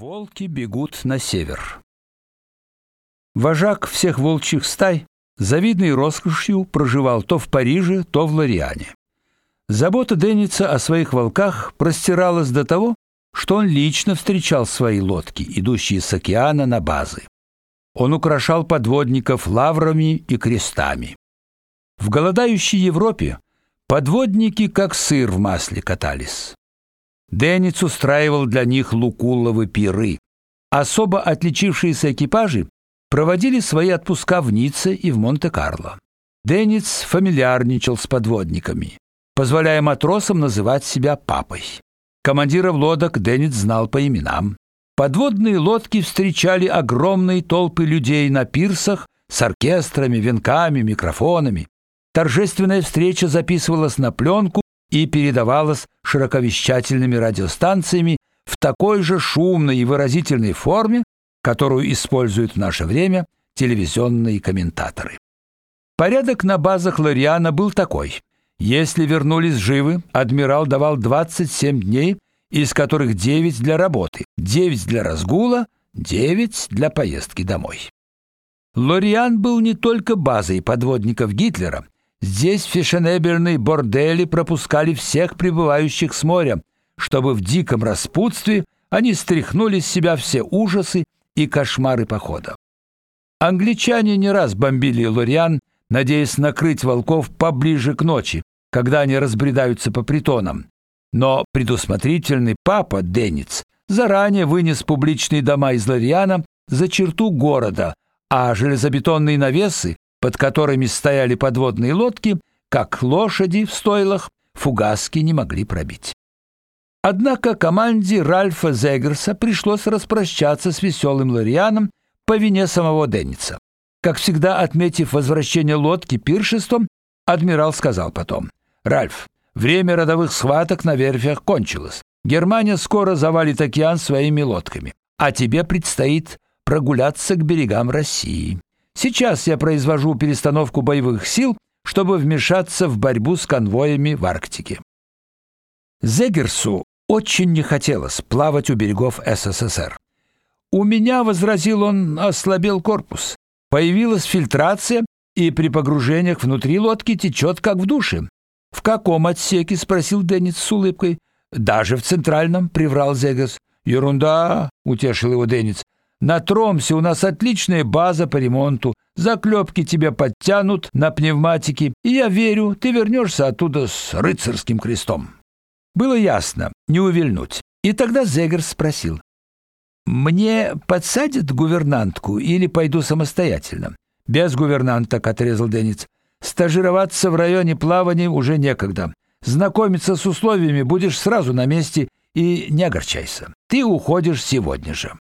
Волки бегут на север. Вожак всех волчьих стай завидной роскошью проживал то в Париже, то в Лориане. Забота Деница о своих волках простиралась до того, что он лично встречал свои лодки, идущие с океана на базы. Он украшал подводников лаврами и крестами. В голодающей Европе подводники как сыр в масле катались. Денниц устраивал для них лукулловы пиры. Особо отличившиеся экипажи проводили свои отпуска в Ницце и в Монте-Карло. Денниц фамильярничал с подводниками, позволяя матросам называть себя папой. Командиров лодок Денниц знал по именам. Подводные лодки встречали огромные толпы людей на пирсах с оркестрами, венками, микрофонами. Торжественная встреча записывалась на пленку и передавалось широковещательными радиостанциями в такой же шумной и выразительной форме, которую используют в наше время телевизионные комментаторы. Порядок на базах Лориана был такой: если вернулись живы, адмирал давал 27 дней, из которых 9 для работы, 9 для разгула, 9 для поездки домой. Лориан был не только базой подводников Гитлера, Здесь фешенебельные бордели пропускали всех прибывающих с моря, чтобы в диком распутстве они стряхнули с себя все ужасы и кошмары похода. Англичане не раз бомбили Лориан, надеясь накрыть волков поближе к ночи, когда они разбредаются по притонам. Но предусмотрительный папа Денниц заранее вынес публичные дома из Лориана за черту города, а железобетонные навесы под которыми стояли подводные лодки, как лошади в стойлах, фугаски не могли пробить. Однако команде Ральфа Зегерса пришлось распрощаться с веселым Лорианом по вине самого Денниса. Как всегда, отметив возвращение лодки пиршеством, адмирал сказал потом: "Ральф, время родовых схваток на верфях кончилось. Германия скоро завалит океан своими лодками, а тебе предстоит прогуляться к берегам России. Сейчас я произвожу перестановку боевых сил, чтобы вмешаться в борьбу с конвоями в Арктике. Зегерсу очень не хотелось плавать у берегов СССР. У меня, возразил он, ослабел корпус. Появилась фильтрация, и при погружениях внутри лодки течет, как в душе. В каком отсеке, спросил Денис с улыбкой. Даже в центральном, приврал Зегерс. Ерунда, утешил его Денис. На Тромсе у нас отличная база по ремонту. Заклепки тебе подтянут на пневматике, и я верю, ты вернешься оттуда с рыцарским крестом. Было ясно, не увильнуть. И тогда Зегер спросил: "Мне подсадят гувернантку или пойду самостоятельно?" "Без гувернанток", отрезал Денис. "Стажироваться в районе плавания уже некогда. Знакомиться с условиями будешь сразу на месте и не огорчайся. Ты уходишь сегодня же".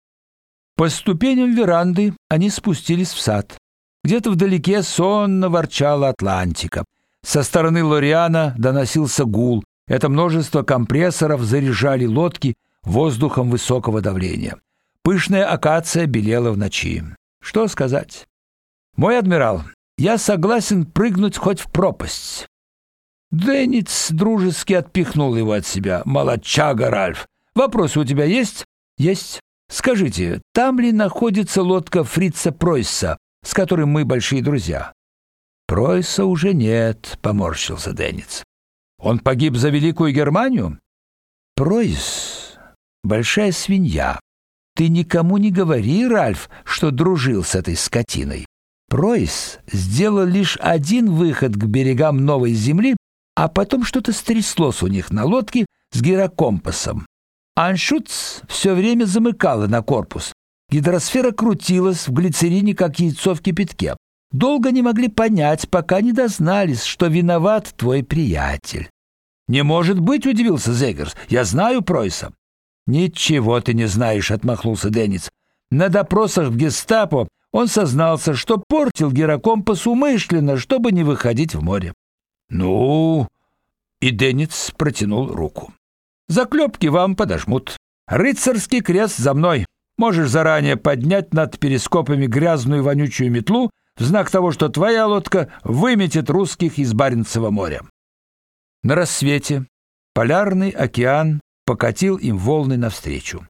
По ступеням веранды они спустились в сад. Где-то вдалеке сонно ворчала Атлантика. Со стороны Лориана доносился гул. Это множество компрессоров заряжали лодки воздухом высокого давления. Пышная акация белела в ночи. Что сказать? Мой адмирал, я согласен прыгнуть хоть в пропасть. Денниц дружески отпихнул его от себя. Молодчага, Ральф. Вопросы у тебя есть? Есть. Скажите, там ли находится лодка Фрица Пройса, с которым мы большие друзья? Пройса уже нет, поморщился Денниц. Он погиб за Великую Германию? Пройс большая свинья. Ты никому не говори, Ральф, что дружил с этой скотиной. Пройс сделал лишь один выход к берегам Новой Земли, а потом что-то стряслось у них на лодке с гирокомпасом. Аншутц все время замыкала на корпус. Гидросфера крутилась в глицерине, как яйцо в кипятке. Долго не могли понять, пока не дознались, что виноват твой приятель. Не может быть, удивился Зегерс. Я знаю Пройса. Ничего ты не знаешь, отмахнулся Денниц. На допросах в Гестапо он сознался, что портил гирокомпас умышленно, чтобы не выходить в море. Ну, и Денниц протянул руку. Заклепки вам подожмут. Рыцарский крест за мной. Можешь заранее поднять над перископами грязную вонючую метлу в знак того, что твоя лодка выметит русских из Баренцева моря. На рассвете полярный океан покатил им волны навстречу.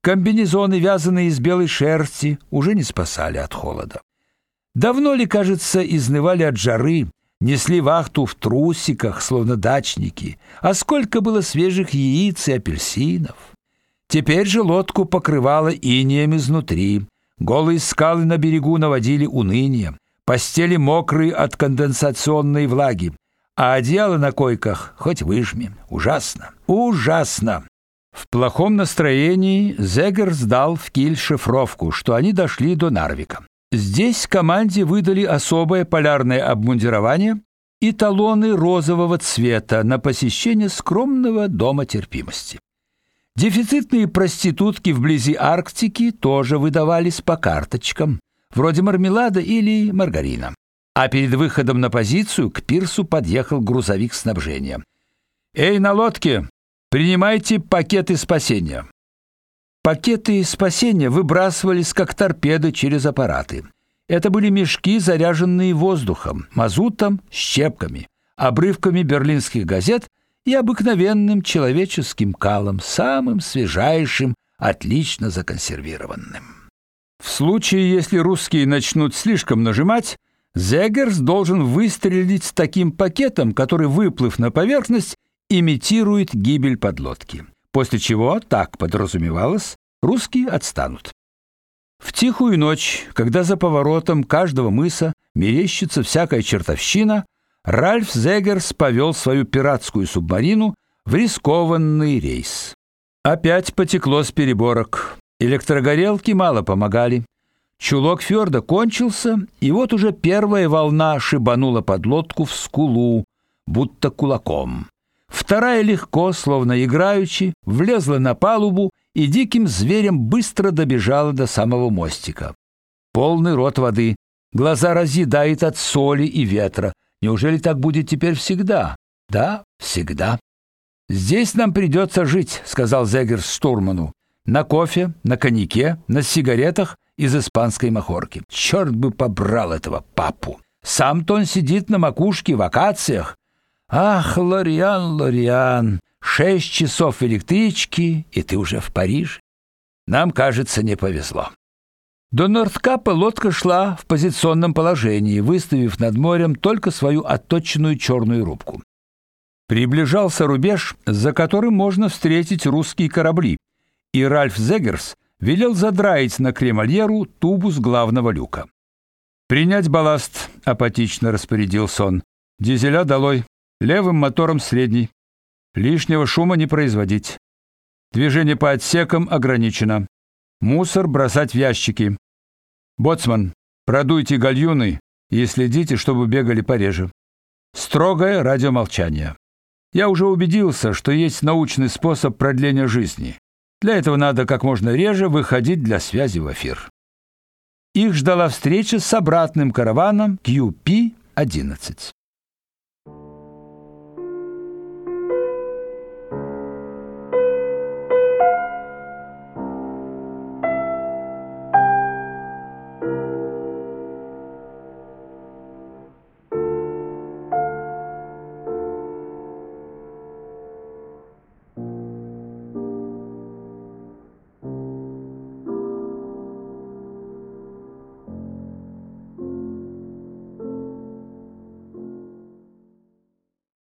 Комбинезоны, вязаные из белой шерсти, уже не спасали от холода. Давно ли, кажется, изнывали от жары, несли вахту в трусиках, словно дачники, а сколько было свежих яиц и апельсинов. Теперь же лодку покрывало инеем изнутри, голые скалы на берегу наводили уныние, постели мокрые от конденсационной влаги, а одеяло на койках хоть выжми. Ужасно, ужасно. В плохом настроении Зегер сдал в киль шифровку, что они дошли до Нарвика. Здесь команде выдали особое полярное обмундирование и талоны розового цвета на посещение скромного дома терпимости. Дефицитные проститутки вблизи Арктики тоже выдавались по карточкам, вроде мармелада или маргарина. А перед выходом на позицию к пирсу подъехал грузовик снабжения. «Эй, на лодке, принимайте пакеты спасения». Пакеты спасения выбрасывались как торпеды через аппараты. Это были мешки, заряженные воздухом, мазутом, щепками, обрывками берлинских газет и обыкновенным человеческим калом, самым свежайшим, отлично законсервированным. В случае, если русские начнут слишком нажимать, Зегерс должен выстрелить с таким пакетом, который, выплыв на поверхность, имитирует гибель подлодки. После чего, так подразумевалось, русские отстанут. В тихую ночь, когда за поворотом каждого мыса мерещится всякая чертовщина, Ральф Зегерс повел свою пиратскую субмарину в рискованный рейс. Опять потекло с переборок. Электрогорелки мало помогали. Чулок фьорда кончился, и вот уже первая волна шибанула подлодку в скулу, будто кулаком. Вторая легко, словно играючи, влезла на палубу и диким зверем быстро добежала до самого мостика. Полный рот воды, глаза разъедает от соли и ветра, Неужели так будет теперь всегда? Да, всегда. Здесь нам придется жить, сказал Зегерс штурману. На кофе, на коньяке, на сигаретах из испанской махорки. Черт бы побрал этого папу. Сам-то он сидит на макушке в акациях. Ах, Лориан, Лориан, шесть часов электрички, и ты уже в Париже. Нам, кажется, не повезло. До Нордкапа лодка шла в позиционном положении, выставив над морем только свою отточенную черную рубку. Приближался рубеж, за которым можно встретить русские корабли, и Ральф Зегерс велел задраить на кремольеру тубус главного люка. Принять балласт, апатично распорядился он. Дизеля долой, левым мотором средний. Лишнего шума не производить. Движение по отсекам ограничено. Мусор бросать в ящики. Боцман, продуйте гальюны и следите, чтобы бегали пореже. Строгое радиомолчание. Я уже убедился, что есть научный способ продления жизни. Для этого надо как можно реже выходить для связи в эфир. Их ждала встреча с обратным караваном QP-11.